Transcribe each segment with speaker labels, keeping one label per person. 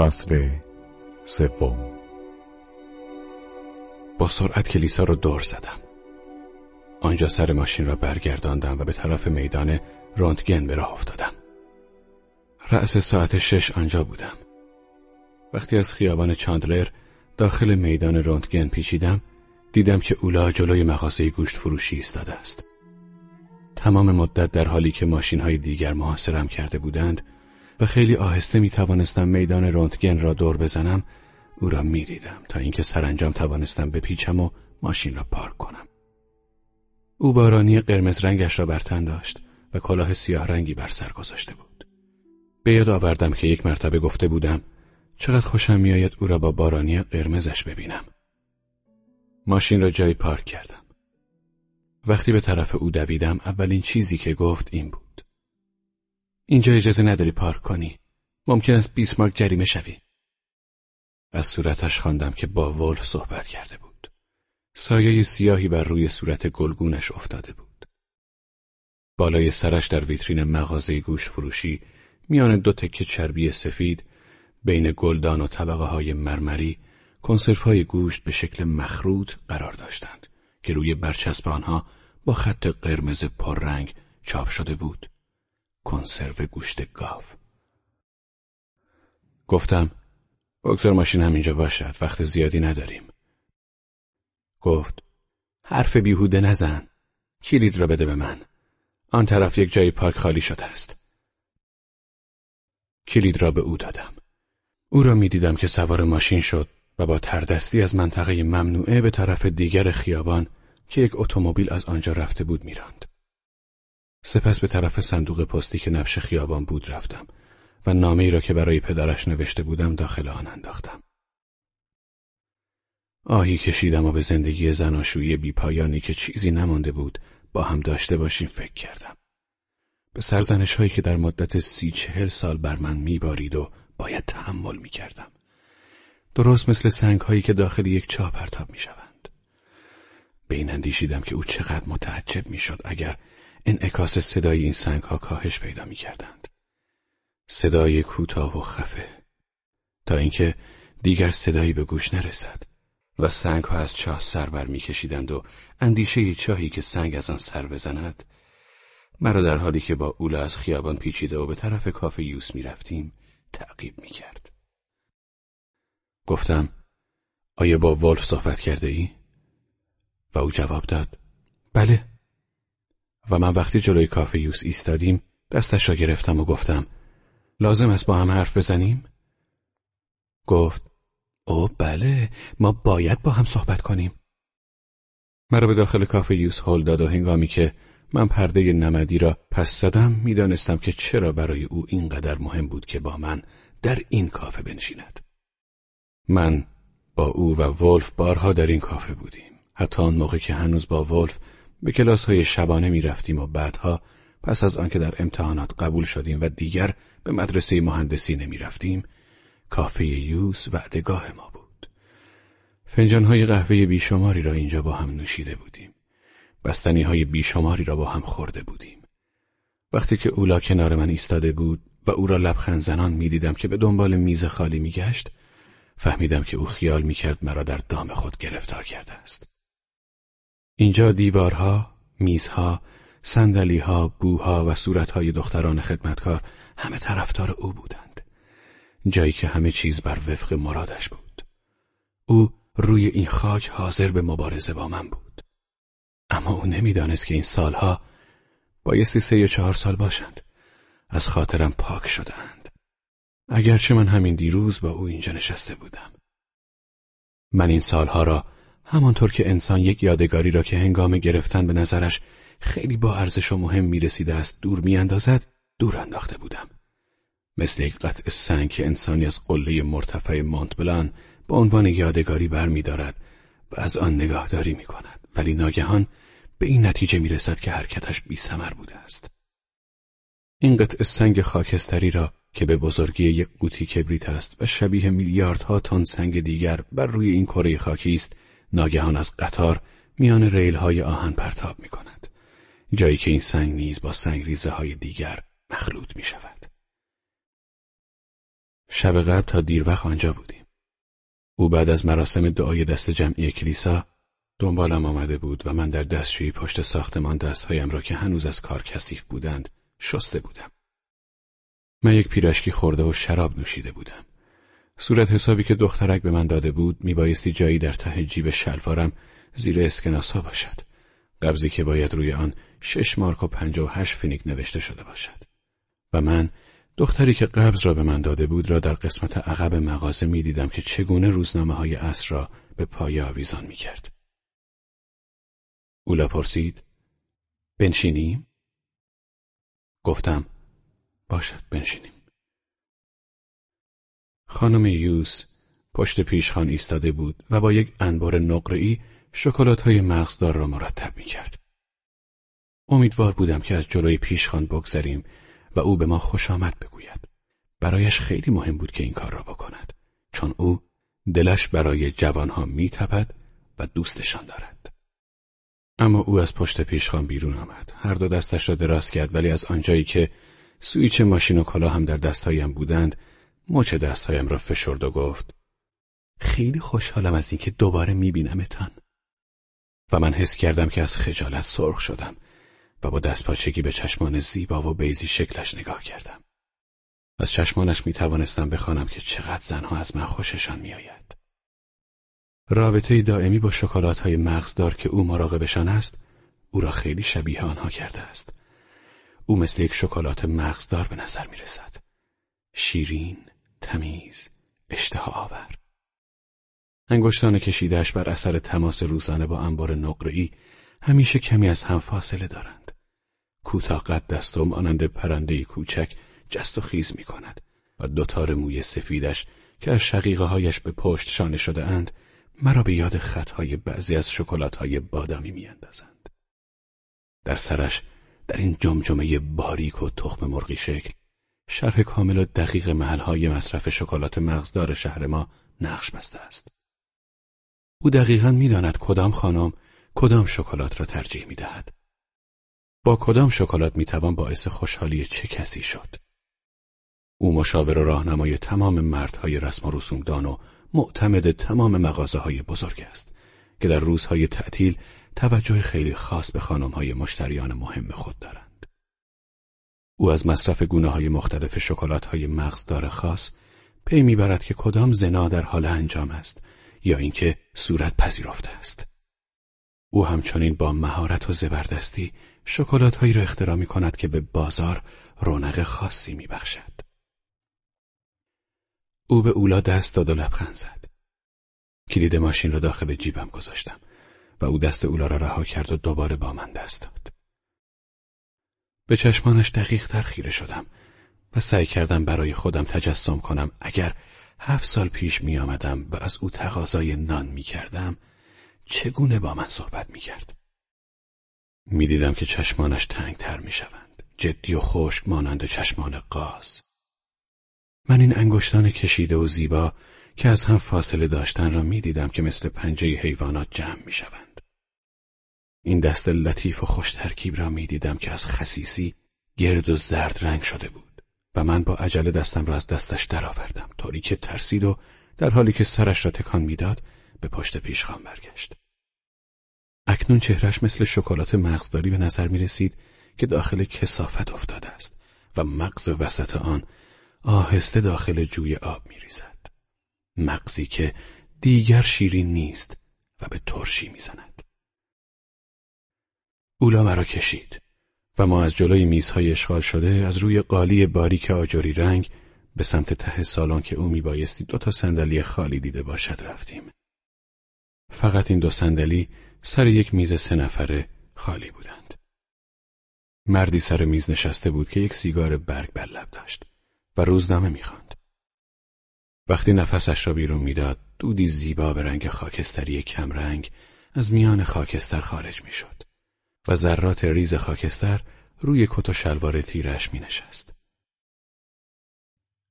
Speaker 1: فصل سوم.
Speaker 2: با سرعت کلیسا رو دور زدم. آنجا سر ماشین را برگرداندم و به طرف میدان رونتگن به راه افتادم. رأس ساعت شش آنجا بودم. وقتی از خیابان چاندلر داخل میدان رونتگن پیچیدم دیدم که اولا جلوی مغازه گوشت فروشی ایستاده است. تمام مدت در حالی که ماشین های دیگر محاصرم کرده بودند و خیلی آهسته می توانستم میدان رونتگن را دور بزنم او را می دیدم تا اینکه سرانجام توانستم بپیچم و ماشین را پارک کنم. او بارانی قرمز رنگش را بر تن داشت و کلاه سیاه رنگی بر سر گذاشته بود. به یاد آوردم که یک مرتبه گفته بودم چقدر خوشم میآید او را با بارانی قرمزش ببینم. ماشین را جایی پارک کردم. وقتی به طرف او دویدم اولین چیزی که گفت این بود. اینجا اجازه نداری پارک کنی. ممکن است بیسمارک جریمه شوی. از صورتش خواندم که با ولف صحبت کرده بود. سایه سیاهی بر روی صورت گلگونش افتاده بود. بالای سرش در ویترین مغازه گوش فروشی میان دو تکه چربی سفید بین گلدان و طبقه های مرمری کنسرف های گوشت به شکل مخروط قرار داشتند که روی برچسب آنها با خط قرمز پررنگ چاپ شده بود. کنسرو گوشت گاو. گفتم بگذار ماشین همینجا باشد وقت زیادی نداریم. گفت حرف بیهوده نزن کلید را بده به من. آن طرف یک جای پارک خالی شده است. کلید را به او دادم. او را می‌دیدم که سوار ماشین شد و با تردستی از منطقه ممنوعه به طرف دیگر خیابان که یک اتومبیل از آنجا رفته بود میراند. سپس به طرف صندوق پستی که نبش خیابان بود رفتم و نامه ای را که برای پدرش نوشته بودم داخل آن انداختم. آهی کشیدم و به زندگی زناشویی بیپایانی که چیزی نمانده بود با هم داشته باشیم فکر کردم. به سرزنش هایی که در مدت سی چهل سال بر من میبارید و باید تحمل می‌کردم. درست مثل سنگ هایی که داخل یک چاه پرتاب می شوند. به این اندیشیدم که او چقدر متعجب می شد اگر انعکاس صدای این سنگ ها کاهش پیدا می کردند. صدای کوتاه و خفه تا اینکه دیگر صدایی به گوش نرسد و سنگ ها از چاه سر بر می کشیدند و اندیشه چاهی که سنگ از آن سر بزند مرا در حالی که با اولا از خیابان پیچیده و به طرف کافه یوس می رفتیم تعقیب می کرد. گفتم آیا با ولف صحبت کرده ای؟ و او جواب داد بله و من وقتی جلوی کافه یوس ایستادیم دستش را گرفتم و گفتم لازم است با هم حرف بزنیم؟ گفت او بله ما باید با هم صحبت کنیم. مرا به داخل کافه یوس هل داد و هنگامی که من پرده نمدی را پس زدم می‌دانستم که چرا برای او اینقدر مهم بود که با من در این کافه بنشیند. من با او و ولف بارها در این کافه بودیم. حتی آن موقع که هنوز با ولف به کلاس های شبانه می رفتیم و بعدها پس از آنکه در امتحانات قبول شدیم و دیگر به مدرسه مهندسی نمی رفتیم کافه یوس وعدگاه ما بود. فنجان های قهوه بیشماری را اینجا با هم نوشیده بودیم. بستنی های بیشماری را با هم خورده بودیم. وقتی که اولا کنار من ایستاده بود و او را لبخند زنان می دیدم که به دنبال میز خالی می گشت فهمیدم که او خیال می‌کرد مرا در دام خود گرفتار کرده است. اینجا دیوارها، میزها، سندلیها، بوها و صورتهای دختران خدمتکار همه طرفدار او بودند. جایی که همه چیز بر وفق مرادش بود. او روی این خاک حاضر به مبارزه با من بود. اما او نمی‌دانست که این سالها بایستی سه یا چهار سال باشند. از خاطرم پاک شدند. اگرچه من همین دیروز با او اینجا نشسته بودم. من این سالها را همانطور که انسان یک یادگاری را که هنگام گرفتن به نظرش خیلی با ارزش و مهم می‌رسیده است دور میاندازد دور انداخته بودم. مثل یک قطع سنگ که انسانی از قله مرتفع مونتبلان به عنوان یادگاری برمیدارد و از آن نگاهداری می کند ولی ناگهان به این نتیجه می رسد که حرکتش بی بوده است. این قطع سنگ خاکستری را که به بزرگی یک قوطی کبریت است و شبیه میلیاردها تن سنگ دیگر بر روی این کره خاکی است ناگهان از قطار میان ریل های آهن پرتاب می کند. جایی که این سنگ نیز با سنگ ریزه های دیگر مخلوط می شود. شب قبل تا دیر وقت آنجا بودیم. او بعد از مراسم دعای دست جمعی کلیسا دنبالم آمده بود و من در دستشویی پشت ساختمان دستهایم را که هنوز از کار کثیف بودند شسته بودم. من یک پیراشکی خورده و شراب نوشیده بودم. صورت حسابی که دخترک به من داده بود میبایستی جایی در ته جیب شلوارم زیر اسکناسا باشد. قبضی که باید روی آن شش مارک و پنج و هشت فینیک نوشته شده باشد. و من دختری که قبض را به من داده بود را در قسمت عقب مغازه می‌دیدم که چگونه روزنامه های اصر را به پای آویزان می کرد. اولا پرسید بنشینیم؟ گفتم باشد بنشینیم. خانم یوس پشت پیشخان ایستاده بود و با یک انبار نقره‌ای شکلات های مغزدار را مرتب می کرد. امیدوار بودم که از جلوی پیشخان بگذریم و او به ما خوش آمد بگوید. برایش خیلی مهم بود که این کار را بکند چون او دلش برای جوانها میتپد و دوستشان دارد. اما او از پشت پیشخان بیرون آمد. هر دو دستش را دراز کرد ولی از آنجایی که سویچ ماشین و کلا هم در دستهایم بودند مچ دستهایم را فشرد و گفت خیلی خوشحالم از اینکه دوباره میبینمتان و من حس کردم که از خجالت سرخ شدم و با دستپاچگی به چشمان زیبا و بیزی شکلش نگاه کردم. از چشمانش می توانستم بخوانم که چقدر زنها از من خوششان میآید. رابطه دائمی با شکلات های مغزدار که او مراقبشان است، او را خیلی شبیه آنها کرده است. او مثل یک شکلات مغزدار به نظر می رسد. شیرین، تمیز، اشتها آور. انگشتان کشیدهش بر اثر تماس روزانه با انبار نقره‌ای همیشه کمی از هم فاصله دارند. کوتاه قد دست و مانند پرنده کوچک جست و خیز می کند و دوتار موی سفیدش که از شقیقه هایش به پشت شانه شده اند مرا به یاد خطهای بعضی از شکلات های بادامی می اندازند. در سرش در این جمجمه باریک و تخم مرغی شکل شرح کامل و دقیق محلهای مصرف شکلات مغزدار شهر ما نقش بسته است. او دقیقا می‌داند کدام خانم کدام شکلات را ترجیح می دهد. با کدام شکلات می توان باعث خوشحالی چه کسی شد؟ او مشاور و راهنمای تمام مردهای رسم و رسومدان و معتمد تمام مغازه های بزرگ است که در روزهای تعطیل توجه خیلی خاص به خانمهای مشتریان مهم خود دارند. او از مصرف گونه های مختلف شکلات های مغزدار خاص پی می‌برد که کدام زنا در حال انجام است یا اینکه صورت پذیرفته است. او همچنین با مهارت و زبردستی شکلات هایی را اختراع می کند که به بازار رونق خاصی می بخشد. او به اولا دست داد و لبخند زد. کلید ماشین را داخل جیبم گذاشتم و او دست اولا را رها کرد و دوباره با من دست داد. به چشمانش دقیق تر خیره شدم و سعی کردم برای خودم تجسم کنم اگر هفت سال پیش می آمدم و از او تقاضای نان می کردم چگونه با من صحبت می کرد. می دیدم که چشمانش تنگ تر می شوند. جدی و خشک مانند چشمان قاز. من این انگشتان کشیده و زیبا که از هم فاصله داشتن را می دیدم که مثل پنجه حیوانات جمع می شوند. این دست لطیف و خوش ترکیب را می دیدم که از خسیسی گرد و زرد رنگ شده بود و من با عجله دستم را از دستش درآوردم طوری که ترسید و در حالی که سرش را تکان می‌داد به پشت پیشخان برگشت. اکنون چهرش مثل شکلات مغزداری به نظر می رسید که داخل کسافت افتاده است و مغز وسط آن آهسته داخل جوی آب می ریزد. مغزی که دیگر شیرین نیست و به ترشی می‌زند. اولا مرا کشید و ما از جلوی میزهای اشغال شده از روی قالی باریک آجری رنگ به سمت ته سالن که او میبایستی دو تا صندلی خالی دیده باشد رفتیم. فقط این دو صندلی سر یک میز سه نفره خالی بودند. مردی سر میز نشسته بود که یک سیگار برگ بر لب داشت و روزنامه می‌خواند. وقتی نفسش را بیرون می‌داد، دودی زیبا به رنگ خاکستری کمرنگ از میان خاکستر خارج می‌شد و ذرات ریز خاکستر روی کت و شلوار تیرش می نشست.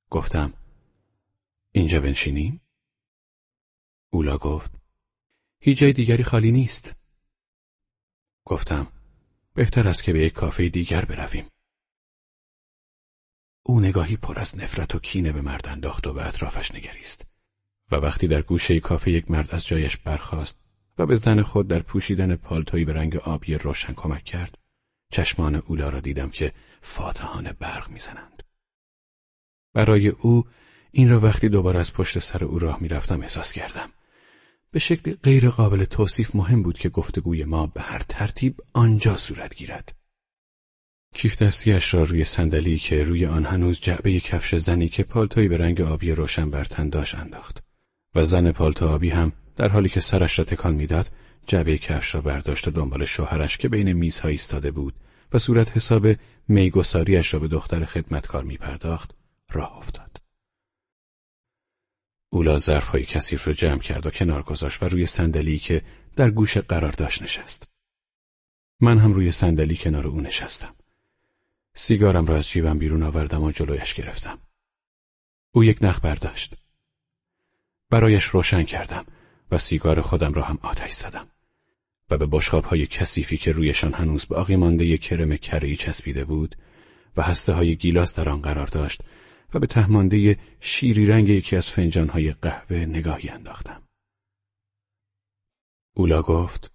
Speaker 2: گفتم اینجا بنشینیم؟ اولا گفت هیچ جای دیگری خالی نیست. گفتم بهتر است که به یک کافه دیگر برویم. او نگاهی پر از نفرت و کینه به مرد انداخت و به اطرافش نگریست و وقتی در گوشه کافه یک مرد از جایش برخاست و به زن خود در پوشیدن پالتویی به رنگ آبی روشن کمک کرد. چشمان اولا را دیدم که فاتحان برق می‌زنند. برای او این را وقتی دوباره از پشت سر او راه می‌رفتم احساس کردم. به شکل غیر قابل توصیف مهم بود که گفتگوی ما به هر ترتیب آنجا صورت گیرد. کیف دستیش را روی صندلی که روی آن هنوز جعبه کفش زنی که پالتویی به رنگ آبی روشن بر تن داشت انداخت. و زن پالتو آبی هم در حالی که سرش را تکان می‌داد جعبه کفش را برداشت و دنبال شوهرش که بین میزها ایستاده بود و صورت حساب میگساریش را به دختر خدمتکار می پرداخت راه افتاد. اولا ظرفهای کثیف را جمع کرد و کنار گذاشت و روی صندلی که در گوش قرار داشت نشست. من هم روی صندلی کنار او نشستم. سیگارم را از جیبم بیرون آوردم و جلویش گرفتم. او یک نخ برداشت. برایش روشن کردم و سیگار خودم را هم آتش زدم و به بشخاب های کثیفی که رویشان هنوز باقی مانده یک کرم کرهی چسبیده بود و هسته های گیلاس در آن قرار داشت و به تهمانده شیری رنگ یکی از فنجان های قهوه نگاهی انداختم. اولا گفت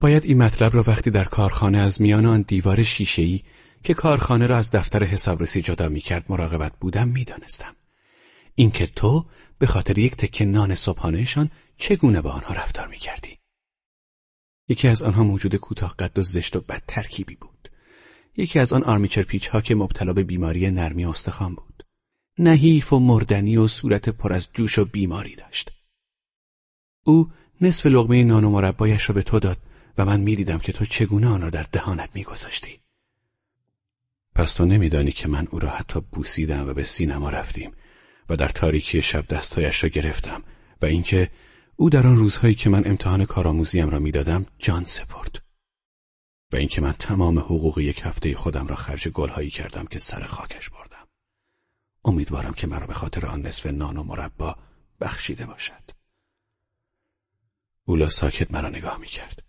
Speaker 2: باید این مطلب را وقتی در کارخانه از میان آن دیوار شیشه‌ای که کارخانه را از دفتر حسابرسی جدا می‌کرد مراقبت بودم می‌دانستم. اینکه تو به خاطر یک تکه نان صبحانهشان چگونه با آنها رفتار می‌کردی؟ یکی از آنها موجود کوتاه قد و زشت و بد ترکیبی بود. یکی از آن آرمیچر پیچ ها که مبتلا به بیماری نرمی استخوان بود. نحیف و مردنی و صورت پر از جوش و بیماری داشت. او نصف لغمه نان و مربایش را به تو داد و من می‌دیدم که تو چگونه آن را در دهانت میگذاشتی. پس تو نمیدانی که من او را حتی بوسیدم و به سینما رفتیم و در تاریکی شب دستهایش را گرفتم و اینکه او در آن روزهایی که من امتحان کارآموزیم را می‌دادم جان سپرد. و اینکه من تمام حقوق یک هفته خودم را خرج گلهایی کردم که سر خاکش بردم. امیدوارم که مرا به خاطر آن نصف نان و مربا بخشیده باشد. اولا ساکت مرا نگاه می‌کرد.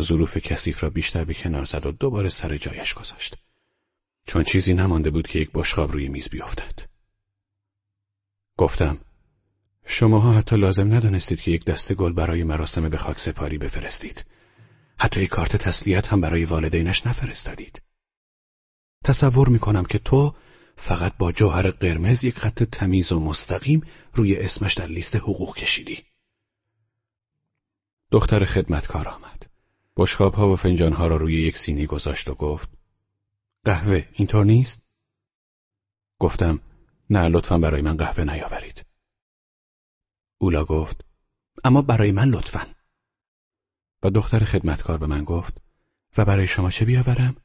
Speaker 2: ظروف کثیف را بیشتر به کنار زد و دوباره سر جایش گذاشت. چون چیزی نمانده بود که یک بشقاب روی میز بیفتد. گفتم شماها حتی لازم ندانستید که یک دسته گل برای مراسم به خاک سپاری بفرستید. حتی یک کارت تسلیت هم برای والدینش نفرستادید. تصور می‌کنم که تو فقط با جوهر قرمز یک خط تمیز و مستقیم روی اسمش در لیست حقوق کشیدی. دختر خدمتکار آمد. بشخاب ها و فنجان ها را روی یک سینی گذاشت و گفت قهوه اینطور نیست؟ گفتم نه لطفا برای من قهوه نیاورید. اولا گفت اما برای من لطفا. و دختر خدمتکار به من گفت و برای شما چه بیاورم؟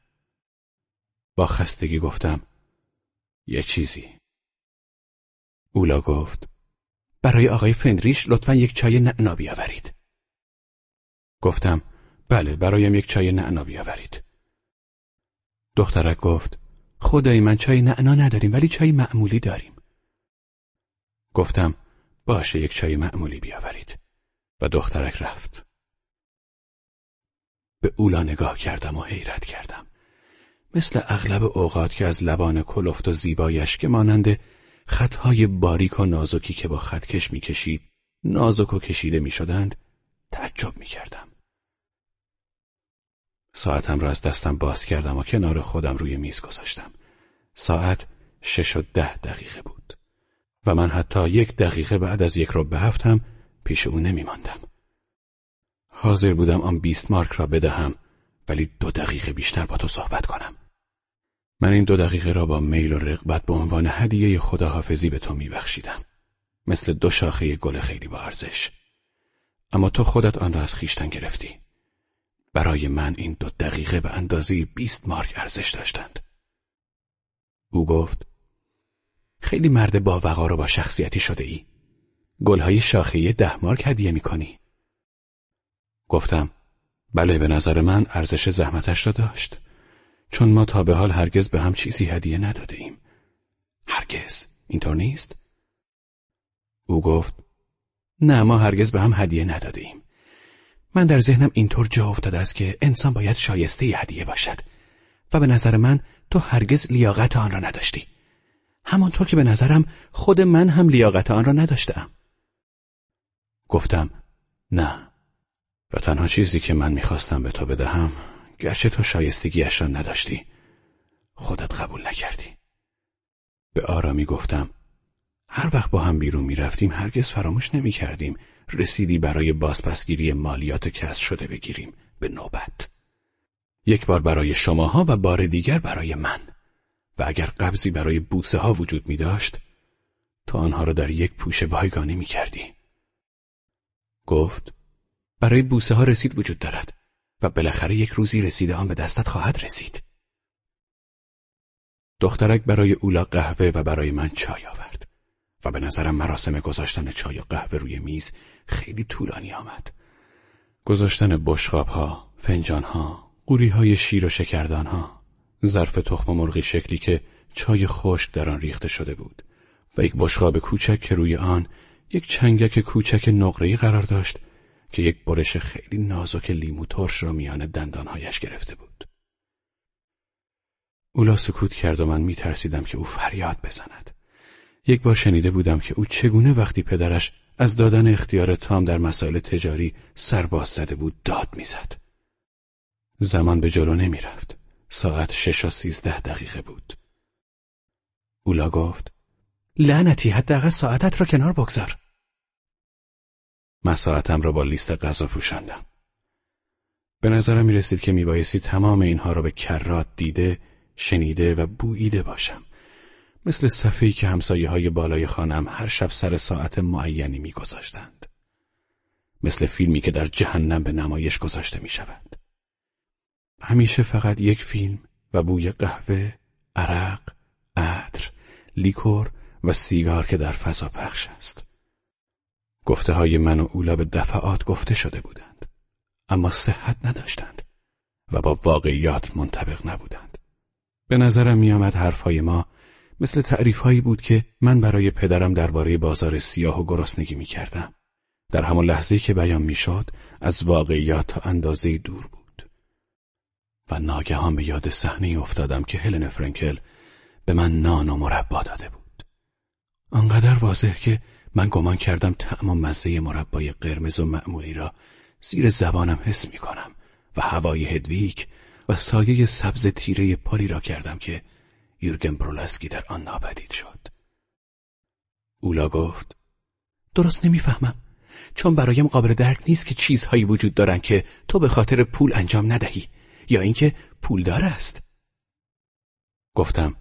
Speaker 2: با خستگی گفتم یه چیزی. اولا گفت برای آقای فندریش لطفا یک چای نعنا بیاورید. گفتم بله برایم یک چای نعنا بیاورید. دخترک گفت خدای من چای نعنا نداریم ولی چای معمولی داریم. گفتم باشه یک چای معمولی بیاورید و دخترک رفت. به اولا نگاه کردم و حیرت کردم. مثل اغلب اوقات که از لبان کلفت و زیبایش که مانند خطهای باریک و نازکی که با خطکش می‌کشید نازک و کشیده می‌شدند تعجب می‌کردم. ساعتم را از دستم باز کردم و کنار خودم روی میز گذاشتم. ساعت شش و ده دقیقه بود و من حتی یک دقیقه بعد از یک رو به هفتم پیش او نمی ماندم. حاضر بودم آن بیست مارک را بدهم ولی دو دقیقه بیشتر با تو صحبت کنم. من این دو دقیقه را با میل و رغبت به عنوان هدیه خداحافظی به تو میبخشیدم. مثل دو شاخه گل خیلی با ارزش. اما تو خودت آن را از خیشتن گرفتی. برای من این دو دقیقه به اندازه بیست مارک ارزش داشتند. او گفت خیلی مرد با وقار و با شخصیتی شده ای. گلهای شاخه ده مارک هدیه می کنی. گفتم بله به نظر من ارزش زحمتش را داشت. چون ما تا به حال هرگز به هم چیزی هدیه نداده ایم. هرگز اینطور نیست؟ او گفت نه ما هرگز به هم هدیه نداده ایم. من در ذهنم اینطور جا افتاده است که انسان باید شایسته هدیه باشد و به نظر من تو هرگز لیاقت آن را نداشتی همانطور که به نظرم خود من هم لیاقت آن را نداشتم. گفتم نه و تنها چیزی که من می‌خواستم به تو بدهم گرچه تو شایستگیش را نداشتی خودت قبول نکردی به آرامی گفتم هر وقت با هم بیرون می‌رفتیم هرگز فراموش نمی کردیم رسیدی برای بازپسگیری مالیات کسب شده بگیریم به نوبت یک بار برای شماها و بار دیگر برای من و اگر قبضی برای بوسه ها وجود می داشت تا آنها را در یک پوشه بایگانی می کردی. گفت برای بوسه ها رسید وجود دارد و بالاخره یک روزی رسیده آن به دستت خواهد رسید. دخترک برای اولا قهوه و برای من چای آورد و به نظرم مراسم گذاشتن چای و قهوه روی میز خیلی طولانی آمد. گذاشتن بشقاب ها، فنجان ها، قوری های شیر و شکردان ها، ظرف تخم مرغی شکلی که چای خشک در آن ریخته شده بود و یک بشقاب کوچک که روی آن یک چنگک کوچک نقره‌ای قرار داشت که یک برش خیلی نازک لیمو ترش را میان دندانهایش گرفته بود. اولا سکوت کرد و من میترسیدم که او فریاد بزند. یک بار شنیده بودم که او چگونه وقتی پدرش از دادن اختیار تام در مسائل تجاری سرباز زده بود داد می‌زد. زمان به جلو نمی‌رفت. ساعت شش و سیزده دقیقه بود. اولا گفت لعنتی حداقل ساعتت را کنار بگذار. من ساعتم را با لیست غذا پوشاندم. به نظرم می رسید که میبایستی تمام اینها را به کرات دیده، شنیده و بوییده باشم. مثل صفحه‌ای که همسایه های بالای خانم هر شب سر ساعت معینی میگذاشتند. مثل فیلمی که در جهنم به نمایش گذاشته می شود. همیشه فقط یک فیلم و بوی قهوه، عرق، عطر، لیکور و سیگار که در فضا پخش است. گفته های من و اولا به دفعات گفته شده بودند. اما صحت نداشتند و با واقعیات منطبق نبودند. به نظرم میآمد حرفهای ما مثل تعریفهایی بود که من برای پدرم درباره بازار سیاه و گرسنگی می کردم. در همان لحظه که بیان می‌شد از واقعیات تا اندازه دور بود. و ناگهان به یاد صحنه افتادم که هلن فرنکل به من نان و مربا داده بود. آنقدر واضح که من گمان کردم طعم و مزه مربای قرمز و معمولی را زیر زبانم حس می کنم و هوای هدویک و سایه سبز تیره پالی را کردم که یورگن برولسکی در آن ناپدید شد. اولا گفت درست نمی‌فهمم چون برایم قابل درک نیست که چیزهایی وجود دارند که تو به خاطر پول انجام ندهی یا اینکه پولدار است. گفتم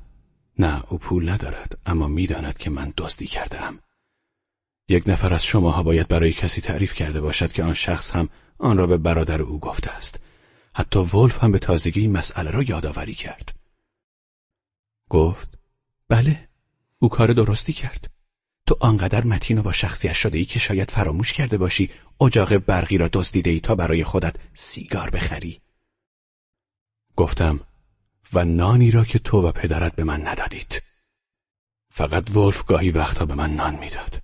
Speaker 2: نه او پول ندارد اما می‌داند که من دزدی کردم. یک نفر از شماها باید برای کسی تعریف کرده باشد که آن شخص هم آن را به برادر او گفته است. حتی ولف هم به تازگی این مسئله را یادآوری کرد. گفت بله او کار درستی کرد. تو آنقدر متین و با شخصیت شده ای که شاید فراموش کرده باشی اجاق برقی را دزدیده ای تا برای خودت سیگار بخری. گفتم و نانی را که تو و پدرت به من ندادید. فقط ولف گاهی وقتا به من نان می‌داد.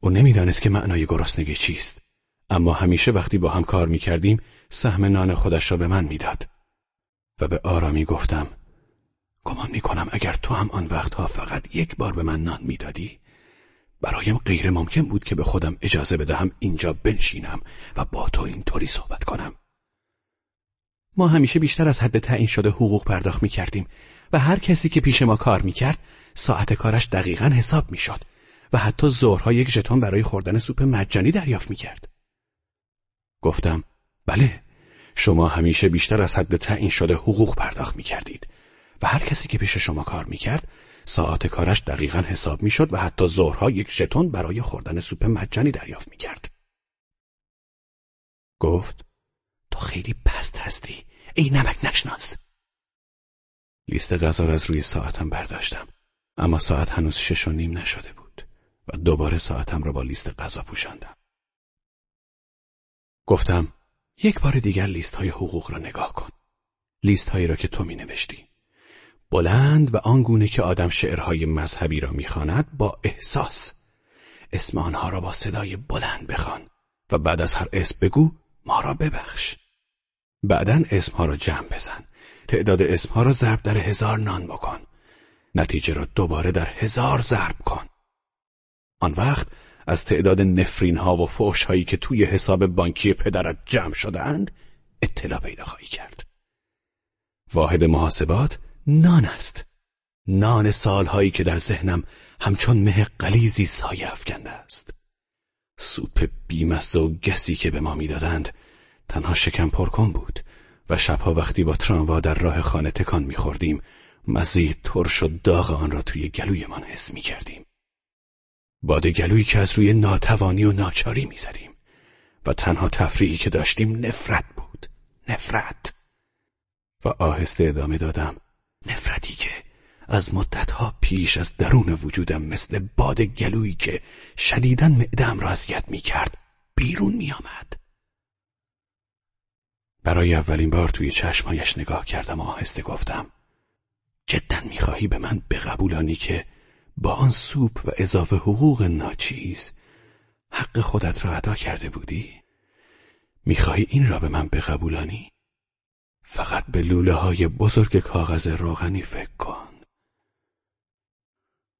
Speaker 2: او نمی‌دانست که معنای گرسنگی چیست اما همیشه وقتی با هم کار می‌کردیم سهم نان خودش را به من می‌داد و به آرامی گفتم گمان می‌کنم اگر تو هم آن وقتها فقط یک بار به من نان می‌دادی برایم غیر ممکن بود که به خودم اجازه بدهم اینجا بنشینم و با تو اینطوری صحبت کنم ما همیشه بیشتر از حد تعیین شده حقوق پرداخت می‌کردیم و هر کسی که پیش ما کار می‌کرد ساعت کارش دقیقا حساب می‌شد و حتی ظهرها یک ژتون برای خوردن سوپ مجانی دریافت می‌کرد. گفتم بله شما همیشه بیشتر از حد تعیین شده حقوق پرداخت می‌کردید و هر کسی که پیش شما کار می‌کرد ساعت کارش دقیقا حساب می‌شد و حتی ظهرها یک ژتون برای خوردن سوپ مجانی دریافت می‌کرد. گفت تو خیلی پست هستی ای نمک نشناس. لیست غذا را از روی ساعتم برداشتم اما ساعت هنوز شش و نیم نشده بود. و دوباره ساعتم را با لیست غذا پوشاندم. گفتم یک بار دیگر لیست های حقوق را نگاه کن. لیست هایی را که تو می نوشتی. بلند و آنگونه که آدم شعرهای مذهبی را می‌خواند با احساس. اسم آنها را با صدای بلند بخوان و بعد از هر اسم بگو ما را ببخش. بعدا اسمها را جمع بزن. تعداد اسمها را ضرب در هزار نان بکن. نتیجه را دوباره در هزار ضرب کن آن وقت از تعداد نفرین ها و فوش هایی که توی حساب بانکی پدرت جمع شدهاند اطلاع پیدا خواهی کرد واحد محاسبات نان است. نان سالهایی که در ذهنم همچون مه قلیزی سایه افکنده است. سوپ بیمسته و گسی که به ما می‌دادند تنها شکم پرکن بود و شبها وقتی با تراموا در راه خانه تکان میخوردیم مزه ترش و داغ آن را توی گلویمان حس می‌کردیم. باد گلویی که از روی ناتوانی و ناچاری می‌زدیم و تنها تفریحی که داشتیم نفرت بود. نفرت. و آهسته ادامه دادم. نفرتی که از مدتها پیش از درون وجودم مثل باد گلویی که شدیدن معدم را اذیت می‌کرد بیرون میآمد برای اولین بار توی چشمایش نگاه کردم و آهسته گفتم جدا می‌خواهی به من بقبولانی که با آن سوپ و اضافه حقوق ناچیز حق خودت را ادا کرده بودی؟ می‌خواهی این را به من بقبولانی؟ فقط به لوله های بزرگ کاغذ روغنی فکر کن.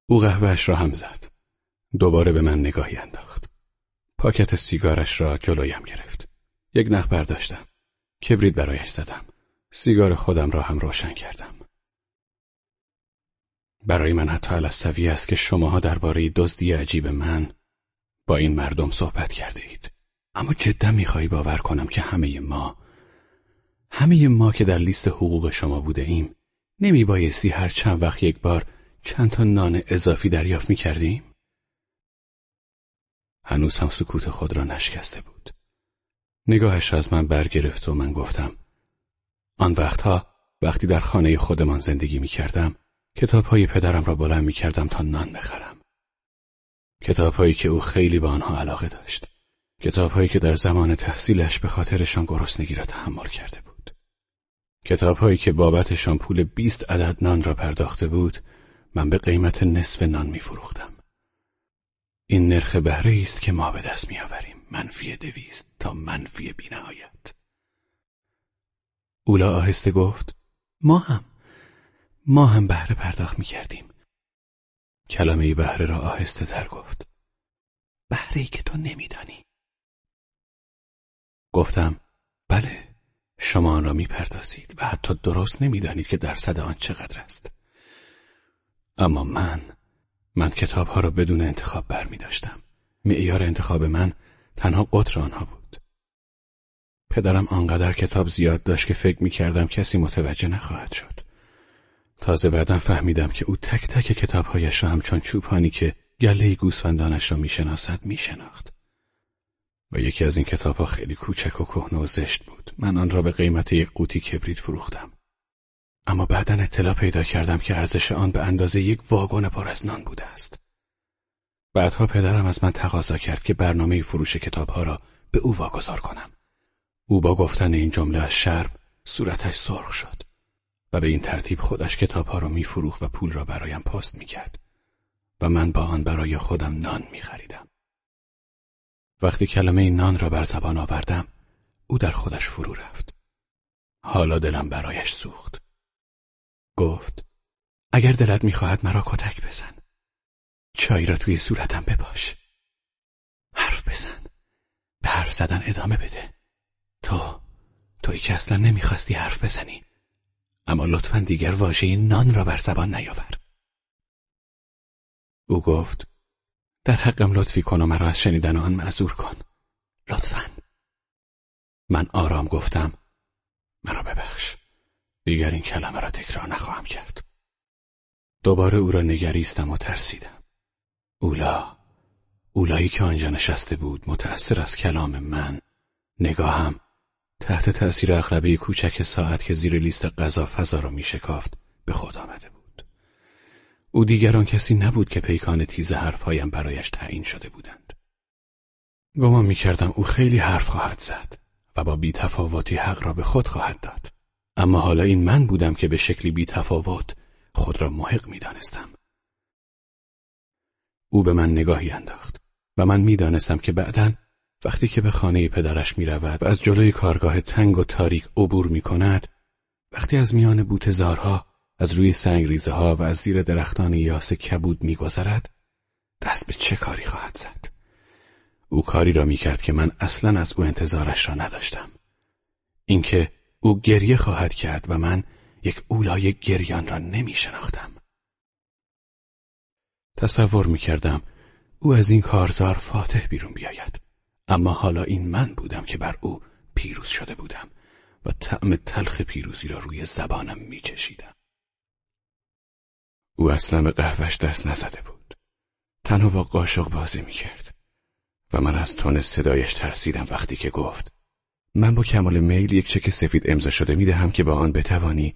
Speaker 2: او قهوهش را هم زد. دوباره به من نگاهی انداخت. پاکت سیگارش را جلویم گرفت. یک نخ برداشتم. کبریت برایش زدم. سیگار خودم را هم روشن کردم. برای من حتی علصوی است که شماها درباره دزدی عجیب من با این مردم صحبت کرده اید. اما جدا می‌خواهی باور کنم که همه ما همه ما که در لیست حقوق شما بوده ایم نمی بایستی هر چند وقت یک بار چند تا نان اضافی دریافت می کردیم؟ هنوز هم سکوت خود را نشکسته بود. نگاهش از من برگرفت و من گفتم آن وقتها وقتی در خانه خودمان زندگی می کردم کتاب های پدرم را بلند می کردم تا نان بخرم. کتاب هایی که او خیلی به آنها علاقه داشت. کتاب هایی که در زمان تحصیلش به خاطرشان گرسنگی را تحمل کرده بود. کتاب هایی که بابتشان پول بیست عدد نان را پرداخته بود من به قیمت نصف نان می فروختم. این نرخ بهره است که ما به دست می آوریم. منفی دویست تا منفی بینهایت. اولا آهسته گفت ما هم ما هم بهره پرداخت می کردیم. کلمه بهره را آهسته در گفت. بهره ای که تو نمیدانی. گفتم بله شما آن را می‌پردازید و حتی درست نمی‌دانید که درصد آن چقدر است. اما من من کتاب ها را بدون انتخاب بر می داشتم. معیار انتخاب من تنها قطر آنها بود. پدرم آنقدر کتاب زیاد داشت که فکر می کردم کسی متوجه نخواهد شد. تازه بعدم فهمیدم که او تک تک کتابهایش را همچون چوپانی که گله گوسفندانش را می‌شناسد میشناخت یکی از این کتابها خیلی کوچک و کهنه و زشت بود. من آن را به قیمت یک قوطی کبریت فروختم. اما بعدا اطلاع پیدا کردم که ارزش آن به اندازه یک واگن پر از نان بوده است. بعدها پدرم از من تقاضا کرد که برنامه فروش کتابها را به او واگذار کنم. او با گفتن این جمله از شرم صورتش سرخ شد و به این ترتیب خودش کتابها را میفروخت و پول را برایم پست می‌کرد و من با آن برای خودم نان میخریدم. وقتی کلمه نان را بر زبان آوردم او در خودش فرو رفت. حالا دلم برایش سوخت. گفت اگر دلت می‌خواهد مرا کتک بزن. چای را توی صورتم بپاش. حرف بزن. به حرف زدن ادامه بده. تو توی که اصلا نمی‌خواستی حرف بزنی. اما لطفا دیگر واژه نان را بر زبان نیاور. او گفت در حقم لطفی کن و مرا از شنیدن آن معذور کن. لطفا. من آرام گفتم مرا ببخش. دیگر این کلمه را تکرار نخواهم کرد. دوباره او را نگریستم و ترسیدم. اولا اولایی که آنجا نشسته بود متأثر از کلام من نگاهم تحت تأثیر اقربه کوچک ساعت که زیر لیست غذا فضا را میشکافت به خود آمده بود. او دیگران کسی نبود که پیکان تیز حرفهایم برایش تعیین شده بودند. گمان می‌کردم او خیلی حرف خواهد زد و با بیتفاوتی حق را به خود خواهد داد. اما حالا این من بودم که به شکلی بیتفاوت خود را محق می‌دانستم. او به من نگاهی انداخت و من می‌دانستم که بعدا وقتی که به خانه پدرش می رود و از جلوی کارگاه تنگ و تاریک عبور می کند وقتی از میان بوتزارها از روی سنگ ریزه ها و از زیر درختان یاس کبود میگذرد دست به چه کاری خواهد زد او کاری را می‌کرد که من اصلا از او انتظارش را نداشتم اینکه او گریه خواهد کرد و من یک اولای گریان را نمی شناختم. تصور می کردم او از این کارزار فاتح بیرون بیاید اما حالا این من بودم که بر او پیروز شده بودم و طعم تلخ پیروزی را روی زبانم می چشیدم. او اصلا به قهوش دست نزده بود. تنها با قاشق بازی می کرد و من از تون صدایش ترسیدم وقتی که گفت من با کمال میل یک چک سفید امضا شده می دهم که با آن بتوانی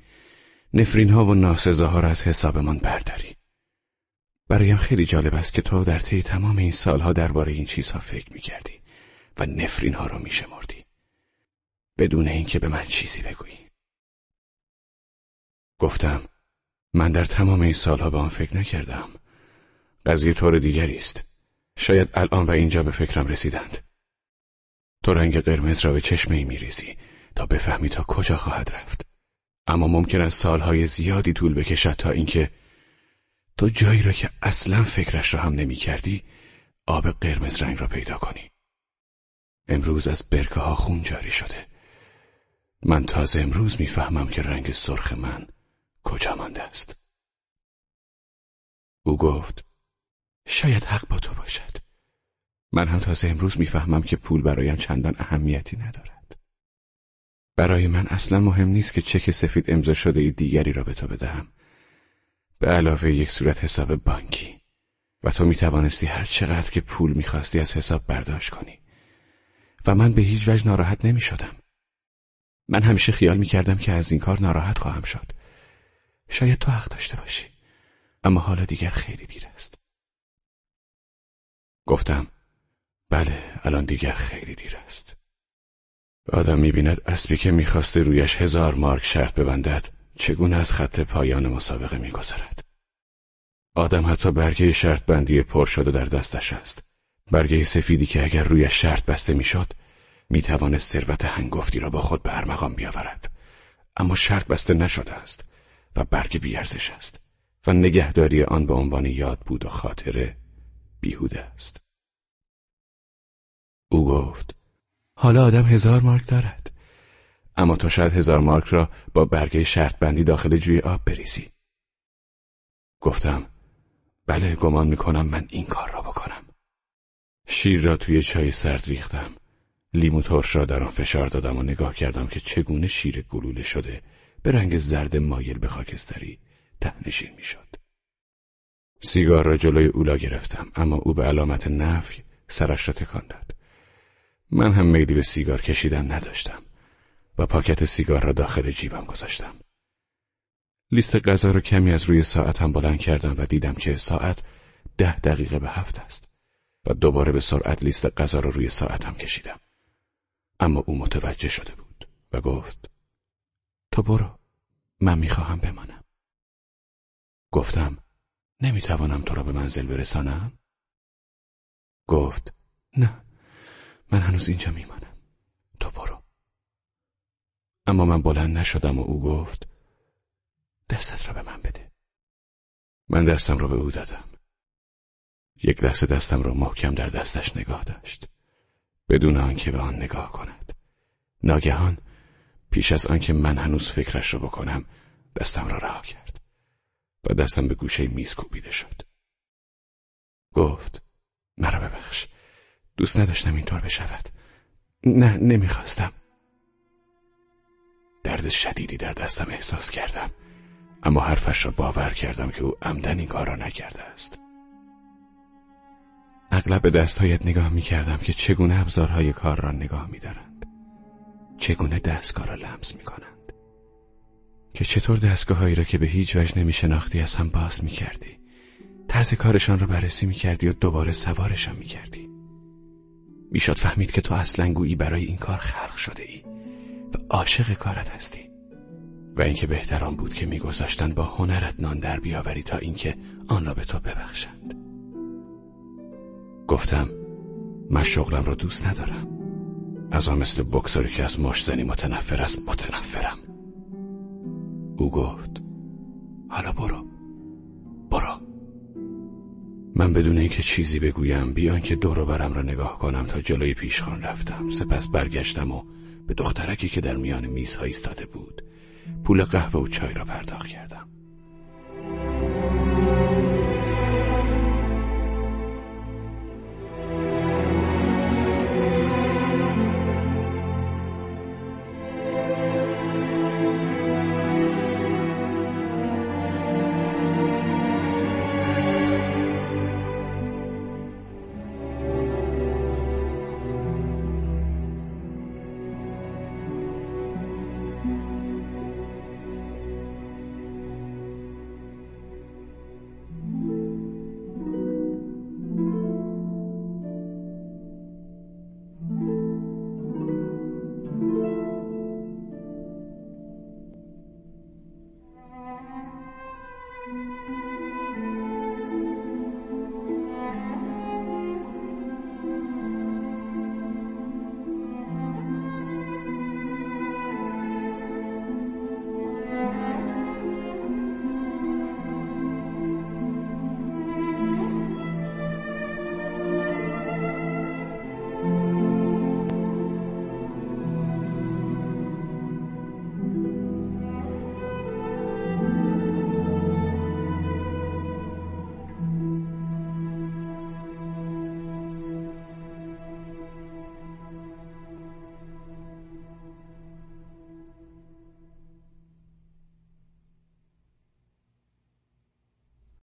Speaker 2: نفرین ها و ناسزاها را از حسابمان برداری. برایم خیلی جالب است که تو در طی تمام این سالها درباره این چیزها فکر می کردی و نفرین ها را می شمردی. بدون اینکه به من چیزی بگویی. گفتم من در تمام این سالها به آن فکر نکردم. قضیه طور دیگری است. شاید الان و اینجا به فکرم رسیدند. تو رنگ قرمز را به چشمه ای میریزی تا بفهمی تا کجا خواهد رفت. اما ممکن است سالهای زیادی طول بکشد تا اینکه تو جایی را که اصلا فکرش را هم نمی کردی آب قرمز رنگ را پیدا کنی. امروز از برکه ها خون جاری شده. من تازه امروز می‌فهمم که رنگ سرخ من کجا مانده است. او گفت شاید حق با تو باشد. من هم تازه امروز می‌فهمم که پول برایم چندان اهمیتی ندارد. برای من اصلا مهم نیست که چک سفید امضا شده دیگری را به تو بدهم. به علاوه یک صورت حساب بانکی و تو می توانستی هر چقدر که پول می‌خواستی از حساب برداشت کنی و من به هیچ وجه ناراحت نمی شدم. من همیشه خیال می کردم که از این کار ناراحت خواهم شد. شاید تو حق داشته باشی اما حالا دیگر خیلی دیر است. گفتم بله الان دیگر خیلی دیر است. آدم می‌بیند اسبی که می‌خواسته رویش هزار مارک شرط ببندد چگونه از خط پایان مسابقه میگذرد. آدم حتی برگه شرط بندی پر شده در دستش است. برگه سفیدی که اگر روی شرط بسته می‌شد می‌توانست ثروت هنگفتی را با خود به ارمغان بیاورد. اما شرط بسته نشده است و برگ بیارزش است و نگهداری آن به عنوان یاد بود و خاطره بیهوده است. او گفت حالا آدم هزار مارک دارد. اما تو شاید هزار مارک را با برگه شرط بندی داخل جوی آب بریزی. گفتم بله گمان می‌کنم من این کار را بکنم. شیر را توی چای سرد ریختم. لیمو ترش را در آن فشار دادم و نگاه کردم که چگونه شیر گلوله شده به رنگ زرد مایل به خاکستری تهنشین می‌شد. سیگار را جلوی اولا گرفتم اما او به علامت نفی سرش را تکان داد. من هم میلی به سیگار کشیدن نداشتم و پاکت سیگار را داخل جیبم گذاشتم. لیست غذا را کمی از روی ساعتم بلند کردم و دیدم که ساعت ده دقیقه به هفت است و دوباره به سرعت لیست غذا را روی ساعتم کشیدم. اما او متوجه شده بود و گفت تو برو. من می‌خواهم بمانم. گفتم نمی‌توانم تو را به منزل برسانم؟ گفت نه من هنوز اینجا میمانم. تو برو. اما من بلند نشدم و او گفت دستت را به من بده. من دستم را به او دادم. یک دست دستم را محکم در دستش نگاه داشت بدون آنکه به آن نگاه کند. ناگهان پیش از آنکه من هنوز فکرش را بکنم دستم را رها کرد و دستم به گوشه میز کوبیده شد. گفت مرا ببخش دوست نداشتم اینطور بشود. نه نمی‌خواستم. درد شدیدی در دستم احساس کردم اما حرفش را باور کردم که او عمدن این کار را نکرده است. اغلب به دستهایت نگاه می‌کردم که چگونه ابزارهای کار را نگاه میدارند. چگونه دستگاه را لمس می‌کنند؟ که چطور دستگاههایی را که به هیچ وجه نمیشناختی از هم باز می‌کردی؟ طرز کارشان را بررسی می‌کردی و دوباره سوارشان می‌کردی. می‌شد فهمید که تو اصلا گویی برای این کار خلق شده ای و عاشق کارت هستی. و اینکه بهتران بود که میگذاشتند با هنرت نان در بیاوری تا اینکه آن را به تو ببخشند. گفتم من شغلم را دوست ندارم. از آن مثل بکساری که از مش زنی متنفر است متنفرم. او گفت حالا برو برو. من بدون اینکه چیزی بگویم بیان که دور برم را نگاه کنم تا جلوی پیشخان رفتم. سپس برگشتم و به دخترکی که در میان میزها ایستاده بود پول قهوه و چای را پرداخت کردم.